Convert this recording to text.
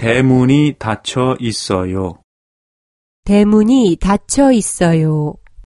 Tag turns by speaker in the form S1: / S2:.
S1: 대문이 닫혀 있어요.
S2: 대문이 닫혀 있어요.